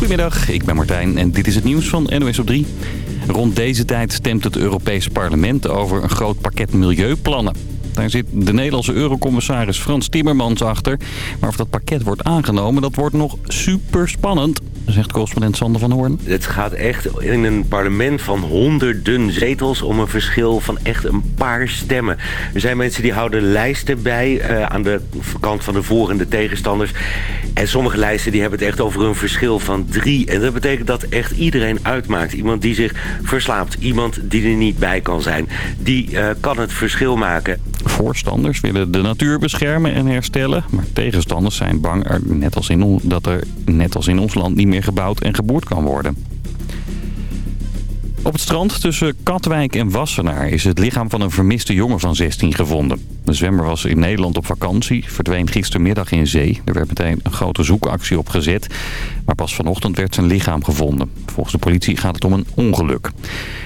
Goedemiddag, ik ben Martijn en dit is het nieuws van NOS op 3. Rond deze tijd stemt het Europees Parlement over een groot pakket milieuplannen. Daar zit de Nederlandse eurocommissaris Frans Timmermans achter. Maar of dat pakket wordt aangenomen, dat wordt nog super spannend zegt correspondent Sander van Hoorn. Het gaat echt in een parlement van honderden zetels om een verschil van echt een paar stemmen. Er zijn mensen die houden lijsten bij uh, aan de kant van de voor- en de tegenstanders. En sommige lijsten die hebben het echt over een verschil van drie. En dat betekent dat echt iedereen uitmaakt. Iemand die zich verslaapt, iemand die er niet bij kan zijn. Die uh, kan het verschil maken. Voorstanders willen de natuur beschermen en herstellen. Maar tegenstanders zijn bang er, net als in, dat er net als in ons land niet meer gebouwd en geboerd kan worden. Op het strand tussen Katwijk en Wassenaar is het lichaam van een vermiste jongen van 16 gevonden. De zwemmer was in Nederland op vakantie, verdween gistermiddag in zee. Er werd meteen een grote zoekactie opgezet. Maar pas vanochtend werd zijn lichaam gevonden. Volgens de politie gaat het om een ongeluk.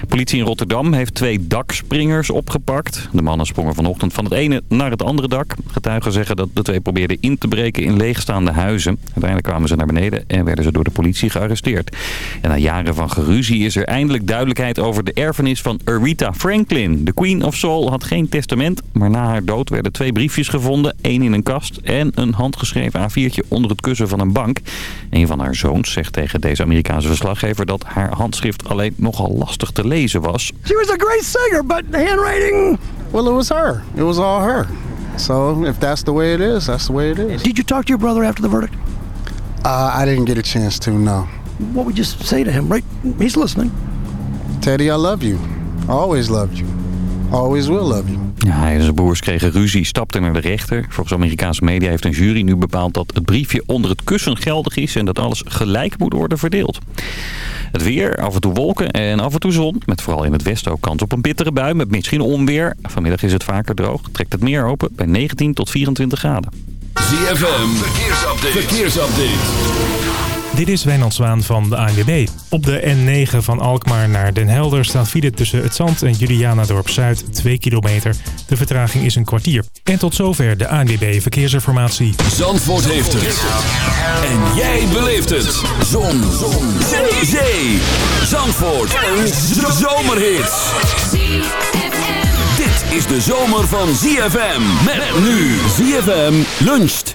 Politie in Rotterdam heeft twee dakspringers opgepakt. De mannen sprongen vanochtend van het ene naar het andere dak. Getuigen zeggen dat de twee probeerden in te breken in leegstaande huizen. Uiteindelijk kwamen ze naar beneden en werden ze door de politie gearresteerd. En na jaren van geruzie is er eindelijk duidelijkheid over de erfenis van Aretha Franklin. De Queen of Soul had geen testament, maar na haar dood werden twee briefjes gevonden. één in een kast en een handgeschreven A4'tje onder het kussen van een bank. Een van haar zoons zegt tegen deze Amerikaanse verslaggever dat haar handschrift alleen nogal lastig te lezen was. She was a great singer, but the handwriting... Well, it was her. It was all her. So if that's the way it is, that's the way it is. Did you talk to your brother after the verdict? Uh, I didn't get a chance to, no. What would you say to him? Right, he's listening. Teddy, I love you. I always loved you. Always will love you. Ja, hij en zijn broers kregen ruzie, stapten naar de rechter. Volgens Amerikaanse media heeft een jury nu bepaald dat het briefje onder het kussen geldig is... en dat alles gelijk moet worden verdeeld. Het weer, af en toe wolken en af en toe zon. Met vooral in het westen ook kans op een bittere bui met misschien onweer. Vanmiddag is het vaker droog. Trekt het meer open bij 19 tot 24 graden. ZFM, verkeersupdate. verkeersupdate. Dit is Wijnand Zwaan van de ANWB. Op de N9 van Alkmaar naar Den Helder staat file tussen het Zand en Julianadorp Zuid 2 kilometer. De vertraging is een kwartier. En tot zover de ANWB Verkeersinformatie. Zandvoort heeft het. En jij beleeft het. Zon. Zon. Zee. Zee. Zandvoort. Een zomerhit. Dit is de zomer van ZFM. Met nu ZFM luncht.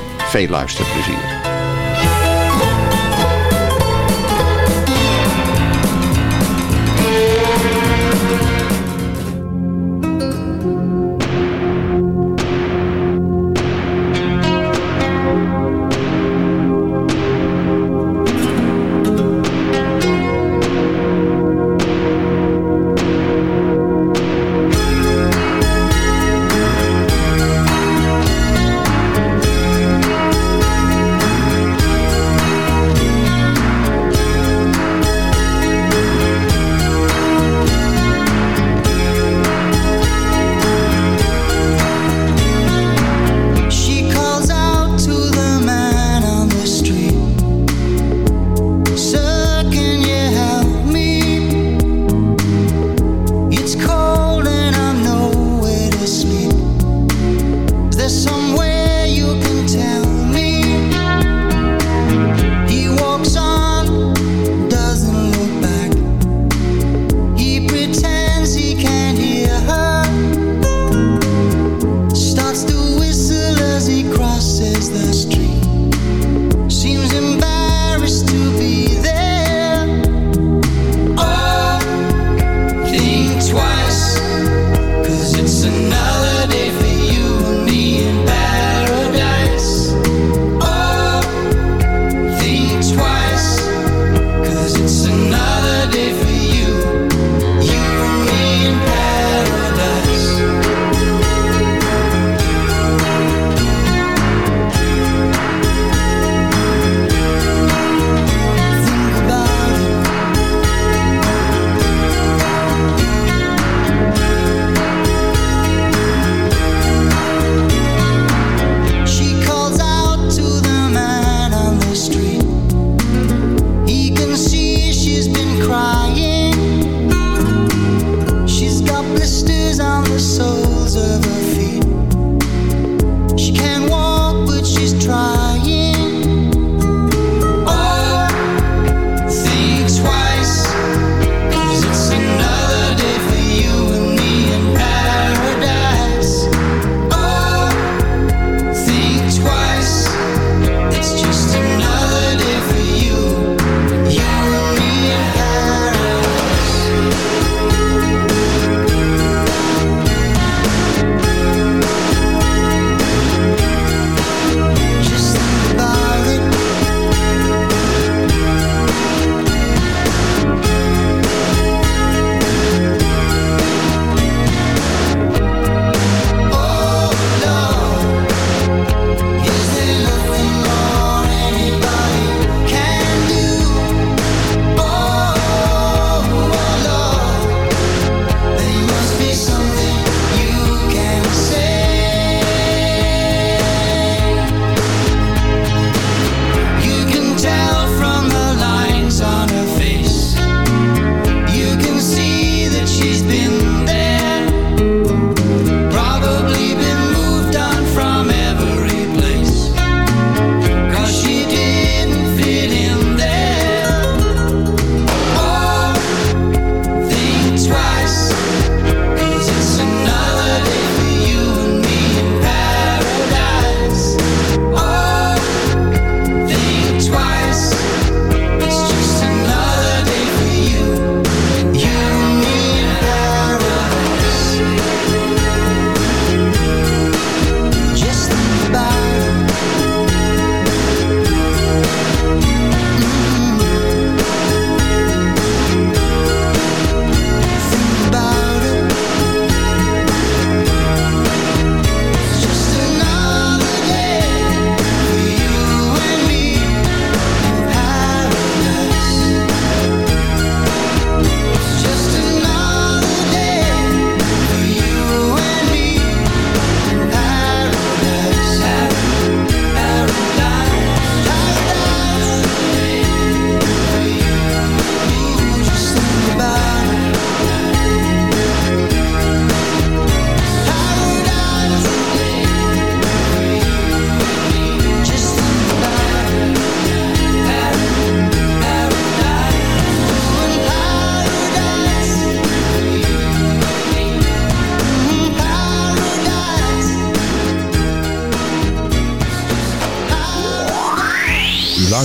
veel luisterplezier.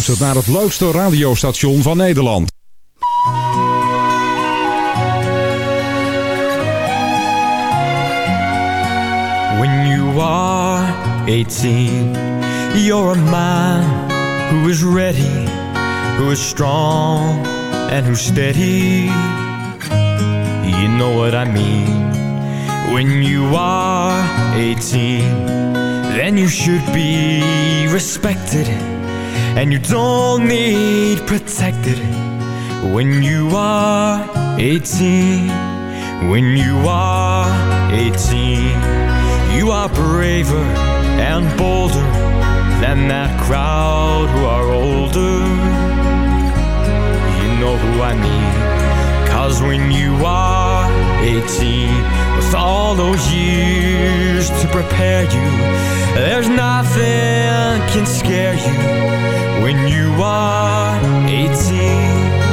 Luistert naar het leukste radiostation van Nederland. When you are 18, you're a man who is ready, who is strong, and who's steady. You know what I mean. When you are 18, then you should be respected, and you don't need protected. When you are 18, when you are 18. You are braver and bolder than that crowd who are older. You know who I mean. Cause when you are 18, with all those years to prepare you, there's nothing can scare you when you are 18.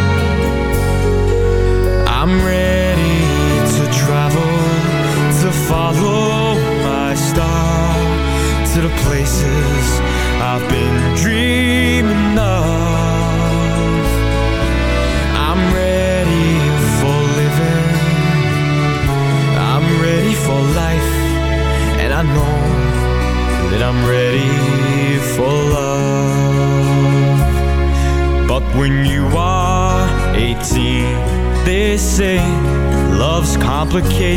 The quai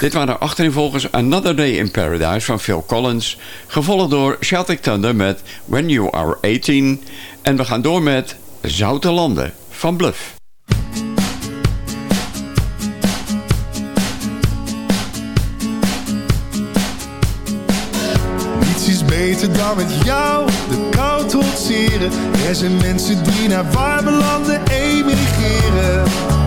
Dit waren achterin Another Day in Paradise van Phil Collins. Gevolgd door Celtic Thunder met When You Are 18. En we gaan door met Zoute Landen van Bluff. Niets is beter dan met jou de kou trotseren. Er zijn mensen die naar warme landen emigreren.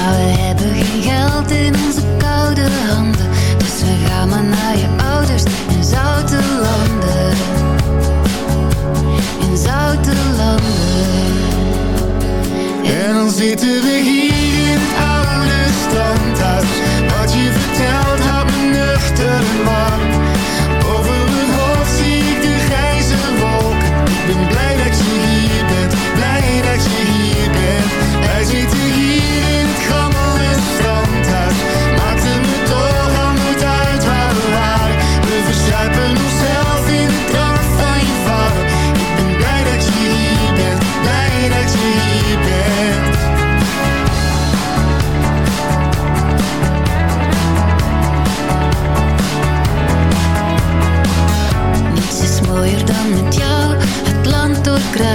Maar we hebben geen geld in onze koude handen. Dus we gaan maar naar je ouders in zoute landen. In zoute landen. En dan zitten we hier in het oude standhuis. Wat je vertelt houdt me nuchter en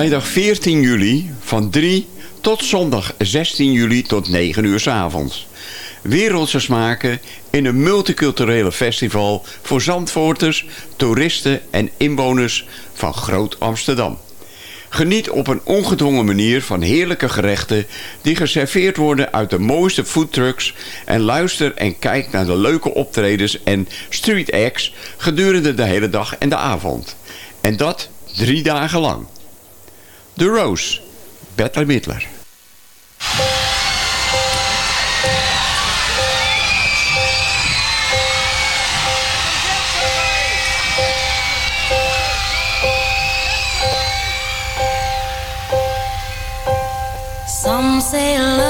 Vrijdag 14 juli van 3 tot zondag 16 juli tot 9 uur s avonds. Wereldse smaken in een multiculturele festival voor zandvoorters, toeristen en inwoners van Groot Amsterdam. Geniet op een ongedwongen manier van heerlijke gerechten die geserveerd worden uit de mooiste foodtrucks en luister en kijk naar de leuke optredens en street acts gedurende de hele dag en de avond. En dat drie dagen lang. The Rose, Bette Midler. Some say love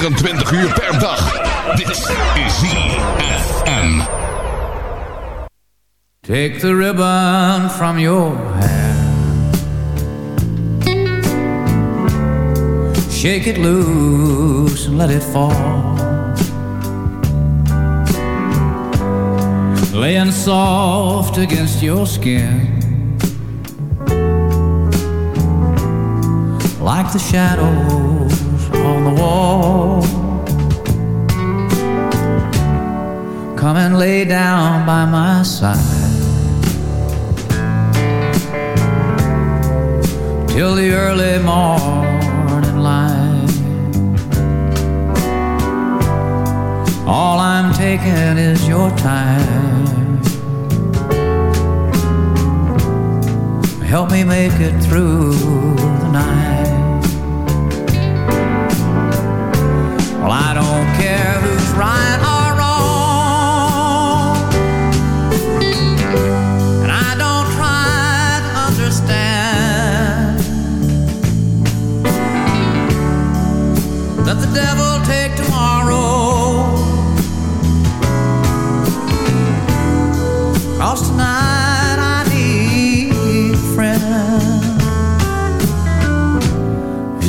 24 uur per dag. Dit is ZFM. Take the ribbon from your hair. Shake it loose and let it fall. Laying soft against your skin. Like the shadows on the wall. Come and lay down by my side. till the early morning light. All I'm taking is your time. Help me make it through the night.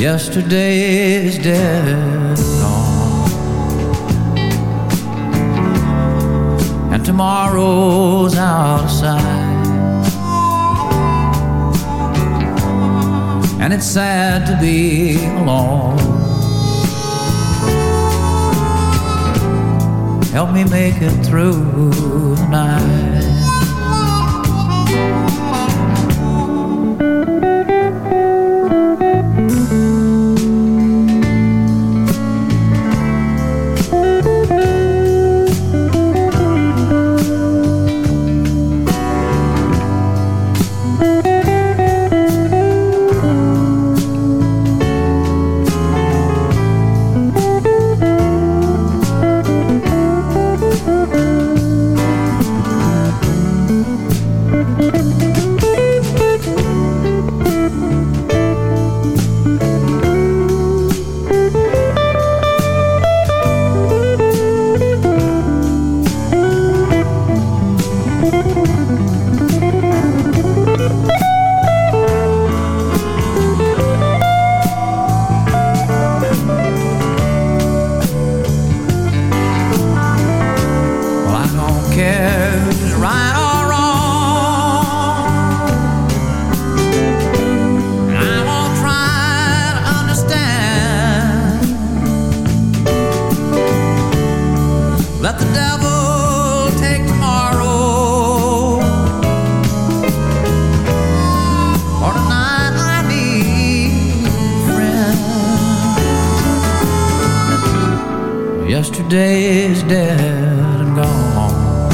Yesterday is dead and gone. And tomorrow's out of sight. And it's sad to be alone. Help me make it through the night. Yesterday is dead and gone.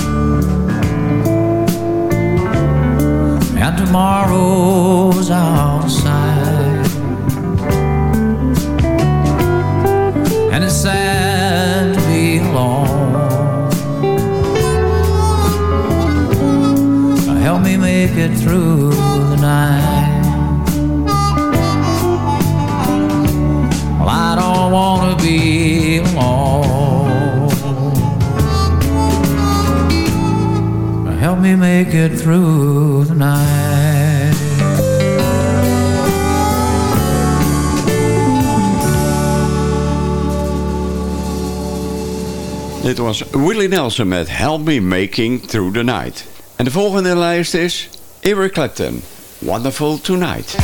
And tomorrow's outside. And it's sad to be alone. Help me make it through me make it through the night. Dit was Willie Nelson met Help Me Making Through the Night. En de volgende lijst is Eric Clapton, Wonderful Tonight.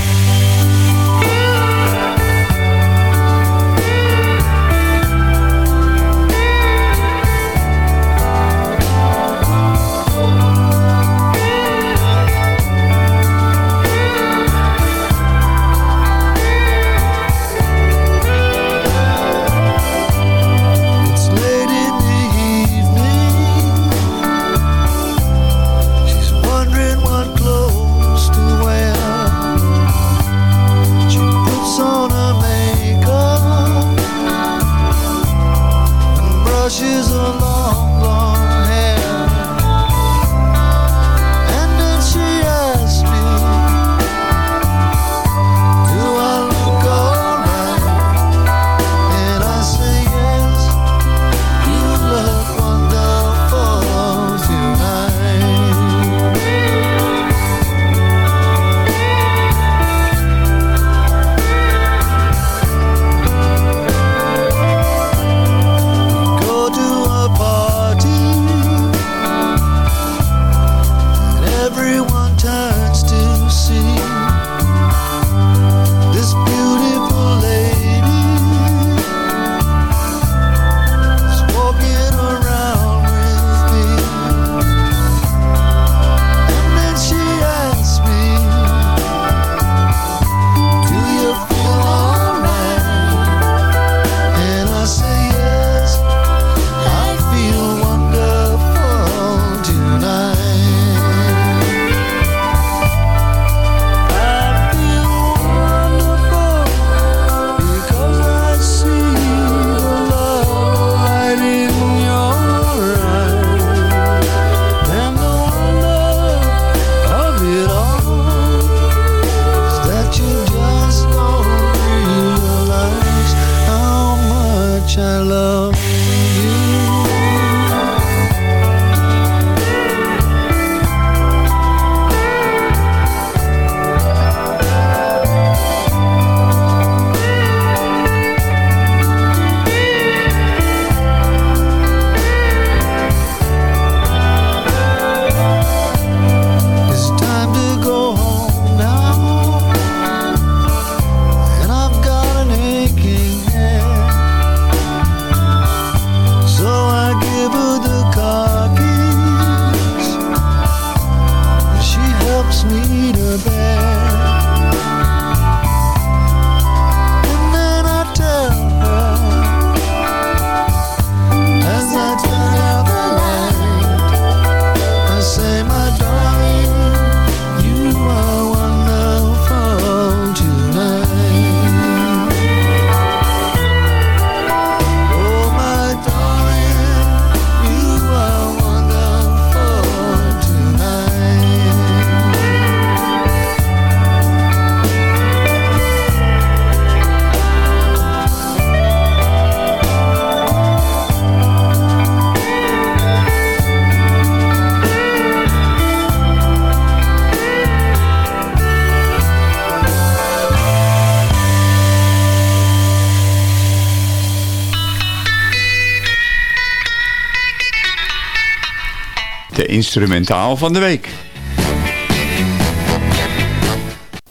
Instrumentaal van de week.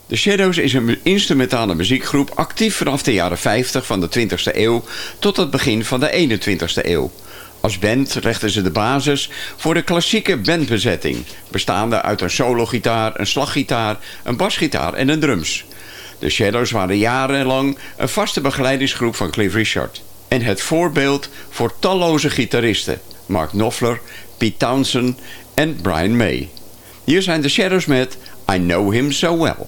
The Shadows is een instrumentale muziekgroep actief vanaf de jaren 50 van de 20e eeuw tot het begin van de 21e eeuw. Als band legden ze de basis voor de klassieke bandbezetting, bestaande uit een sologitaar, een slaggitaar, een basgitaar en een drums. De Shadows waren jarenlang een vaste begeleidingsgroep van Cliff Richard. En het voorbeeld voor talloze gitaristen, Mark Knopfler, Pete Townsend en Brian May. Hier zijn de Shadows met I Know Him So Well.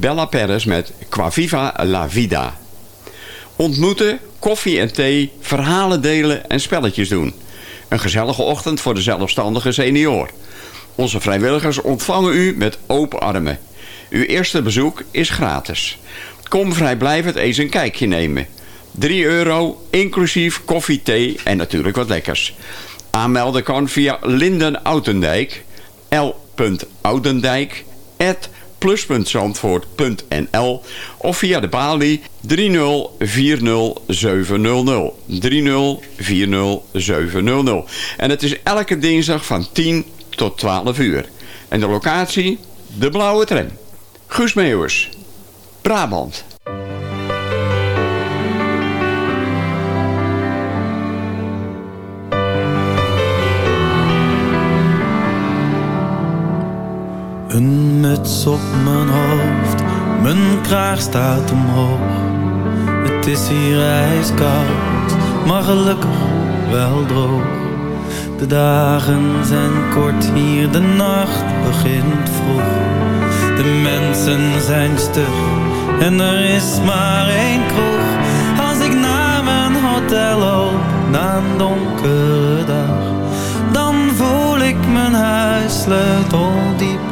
Bella Perez met Qua Viva La Vida. Ontmoeten, koffie en thee, verhalen delen en spelletjes doen. Een gezellige ochtend voor de zelfstandige senior. Onze vrijwilligers ontvangen u met open armen. Uw eerste bezoek is gratis. Kom vrijblijvend eens een kijkje nemen. 3 euro, inclusief koffie, thee en natuurlijk wat lekkers. Aanmelden kan via Linden Oudendijk, l.oudendijk, plus.zandvoort.nl of via de balie 3040700. 3040700. En het is elke dinsdag van 10 tot 12 uur. En de locatie? De Blauwe Tram. Guus Meeuwers, Brabant. Een muts op mijn hoofd, mijn kraag staat omhoog. Het is hier ijskoud, maar gelukkig wel droog. De dagen zijn kort hier, de nacht begint vroeg. De mensen zijn stug en er is maar één kroeg. Als ik naar mijn hotel loop, na een donkere dag dan voel ik mijn huissleutel diep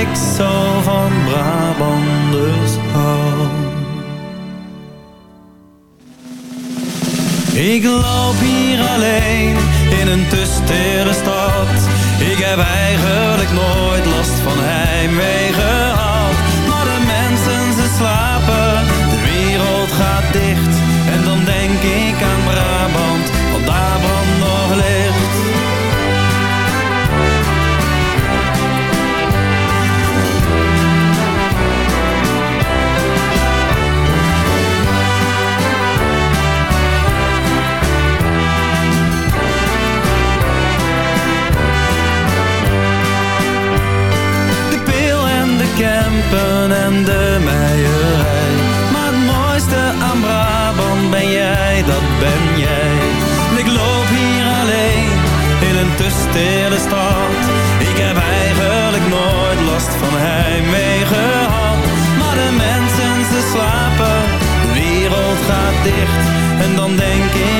ik zo van Brabanders hou. Ik loop hier alleen in een te stad. Ik heb eigenlijk nooit last van heimwee ben jij. Ik loop hier alleen in een te stille stad. Ik heb eigenlijk nooit last van heimwee gehad. Maar de mensen, ze slapen, de wereld gaat dicht. En dan denk ik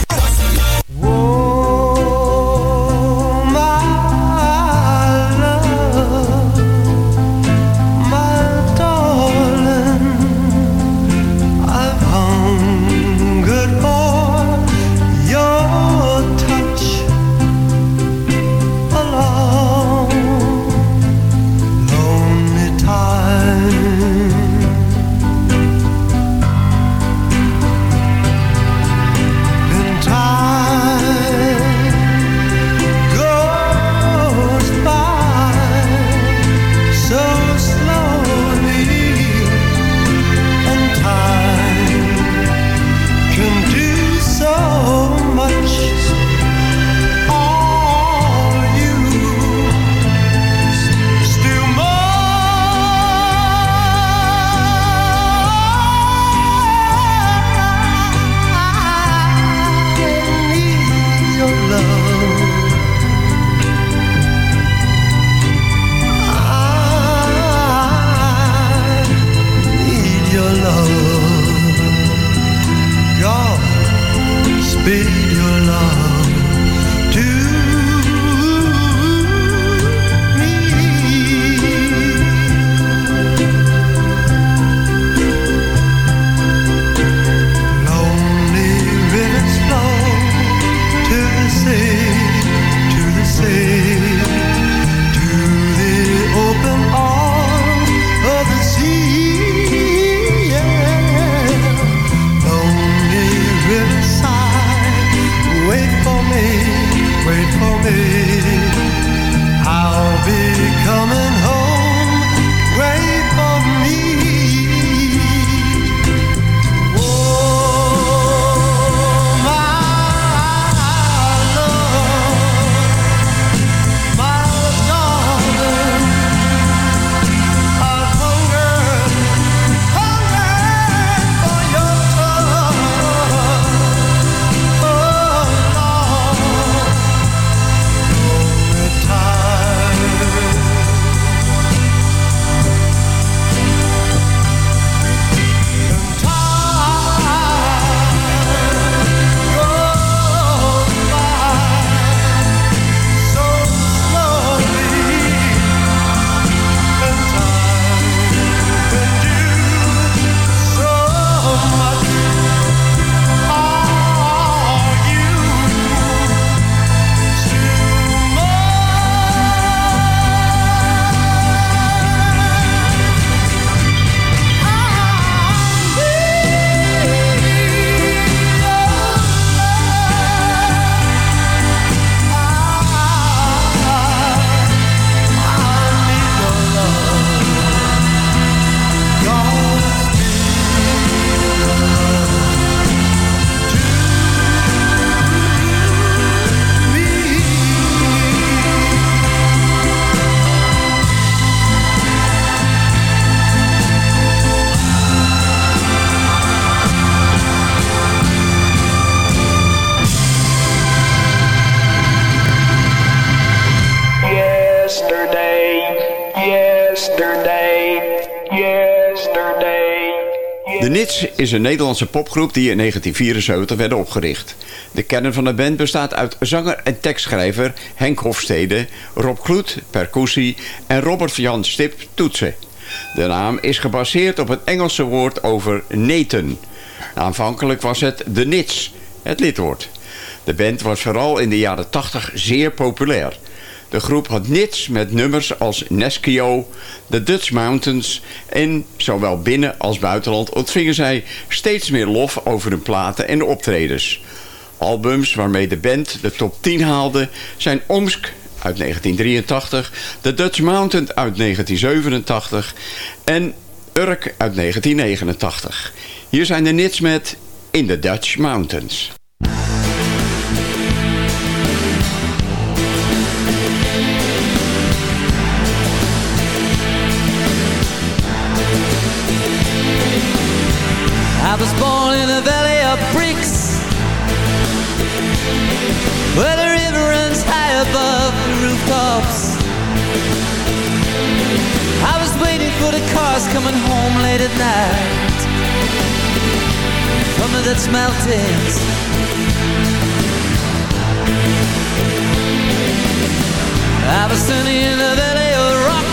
Yesterday. De Nits is een Nederlandse popgroep die in 1974 werd opgericht. De kern van de band bestaat uit zanger en tekstschrijver Henk Hofstede, Rob Kloet, percussie en Robert Jan Stip, toetsen. De naam is gebaseerd op het Engelse woord over neten. Aanvankelijk was het de Nits, het lidwoord. De band was vooral in de jaren 80 zeer populair. De groep had nits met nummers als Neskio, The Dutch Mountains... en zowel binnen als buitenland ontvingen zij steeds meer lof over hun platen en optredens. Albums waarmee de band de top 10 haalde zijn Omsk uit 1983... The Dutch Mountain uit 1987 en Urk uit 1989. Hier zijn de nits met In the Dutch Mountains. Cars coming home late at night. The Dutch mountains I was standing in a valley of rock.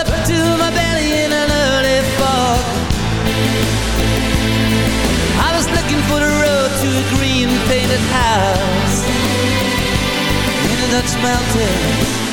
Up to my belly in an early fog. I was looking for the road to a green painted house. In the Dutch mountains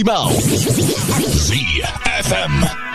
Optimaal. ZFM.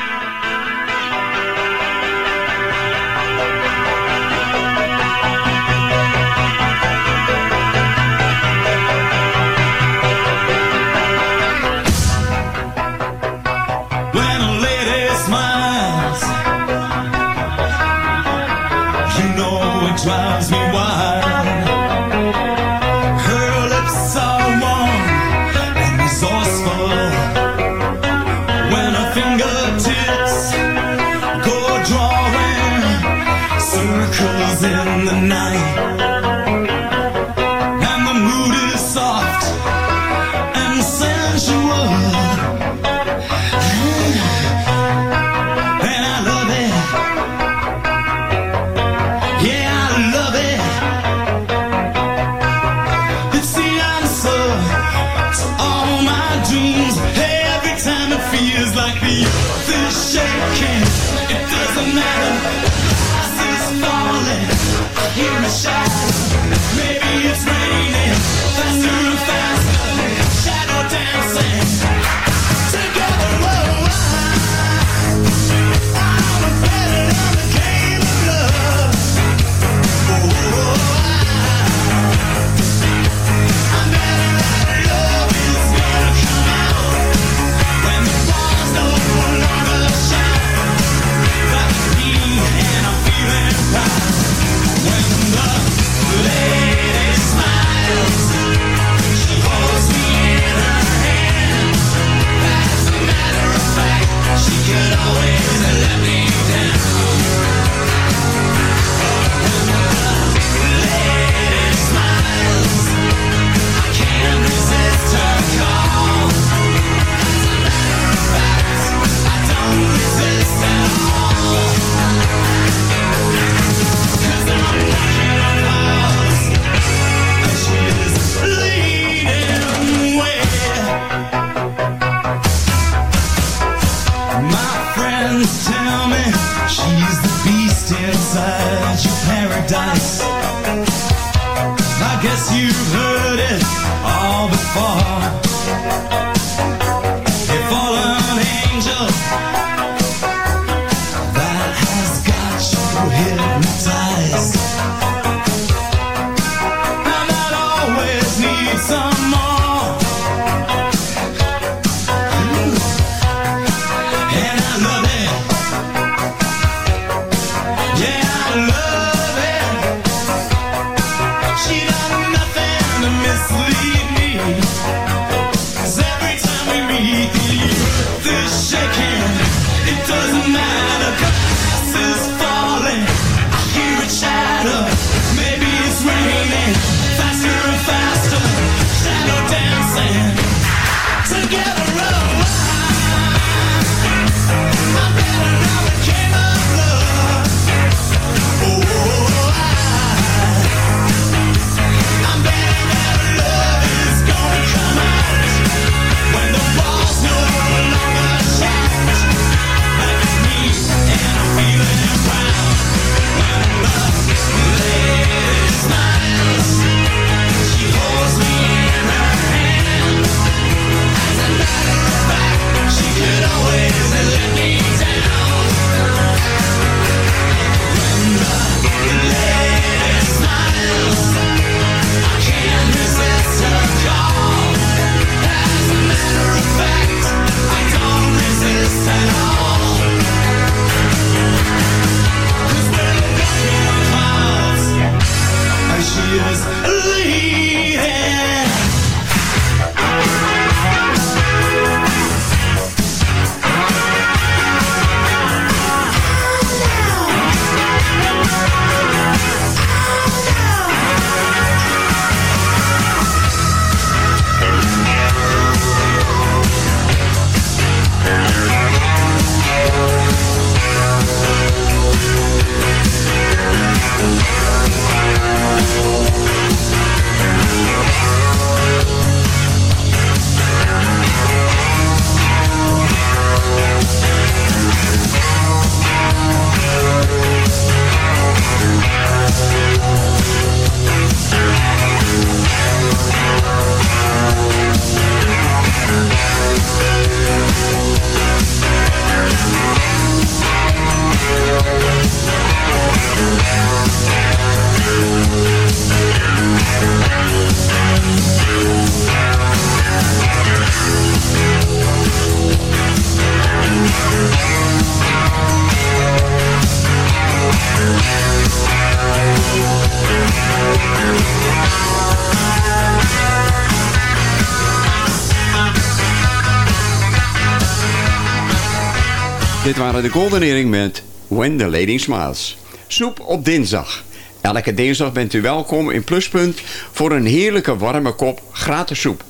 Dit waren de Golden Earring met When the Lady Smiles. Soep op dinsdag. Elke dinsdag bent u welkom in Pluspunt voor een heerlijke warme kop gratis soep.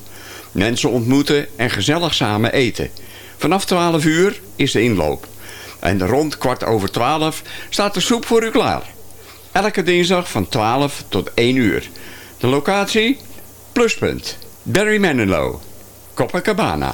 Mensen ontmoeten en gezellig samen eten. Vanaf 12 uur is de inloop. En rond kwart over 12 staat de soep voor u klaar. Elke dinsdag van 12 tot 1 uur. De locatie? Pluspunt. Barry Manilow. Copacabana.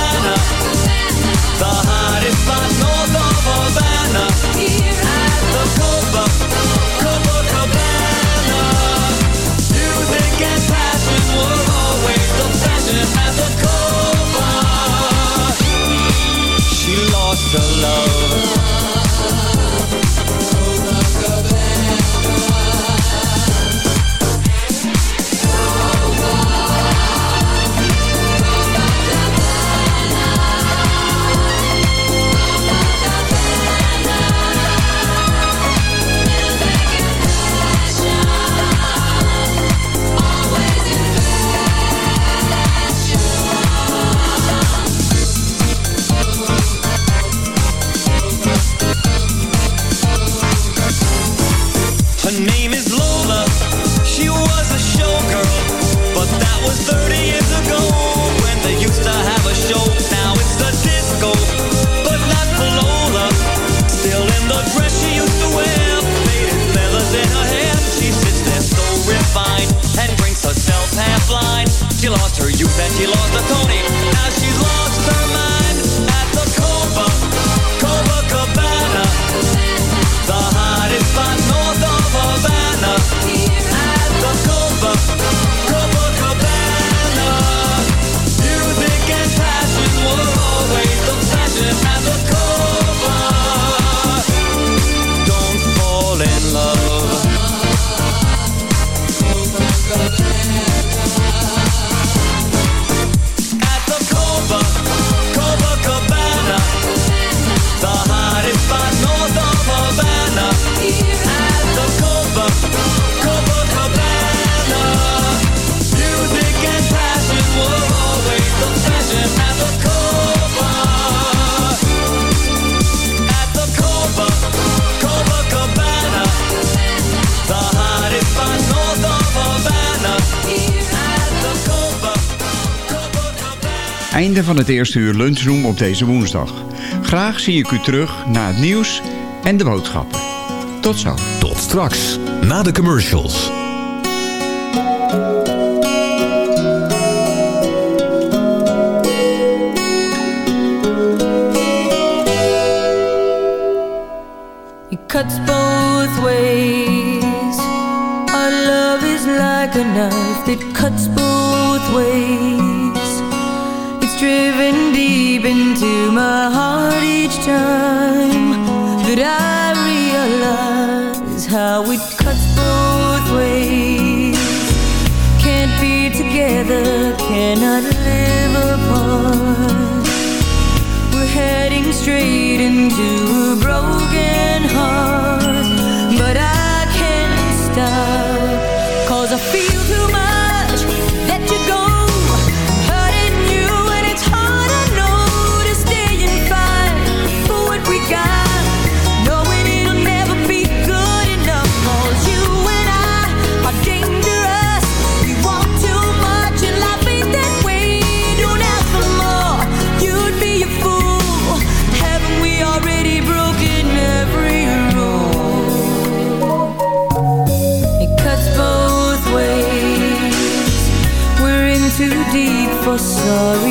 she lost her youth and she lost the Tony. van het eerste uur lunchroom op deze woensdag. Graag zie ik u terug na het nieuws en de boodschappen. Tot zo. Tot straks, na de commercials. It cuts both ways. Our love is like a knife my heart each time that I realize how it cuts both ways. Can't be together, cannot live apart. We're heading straight into story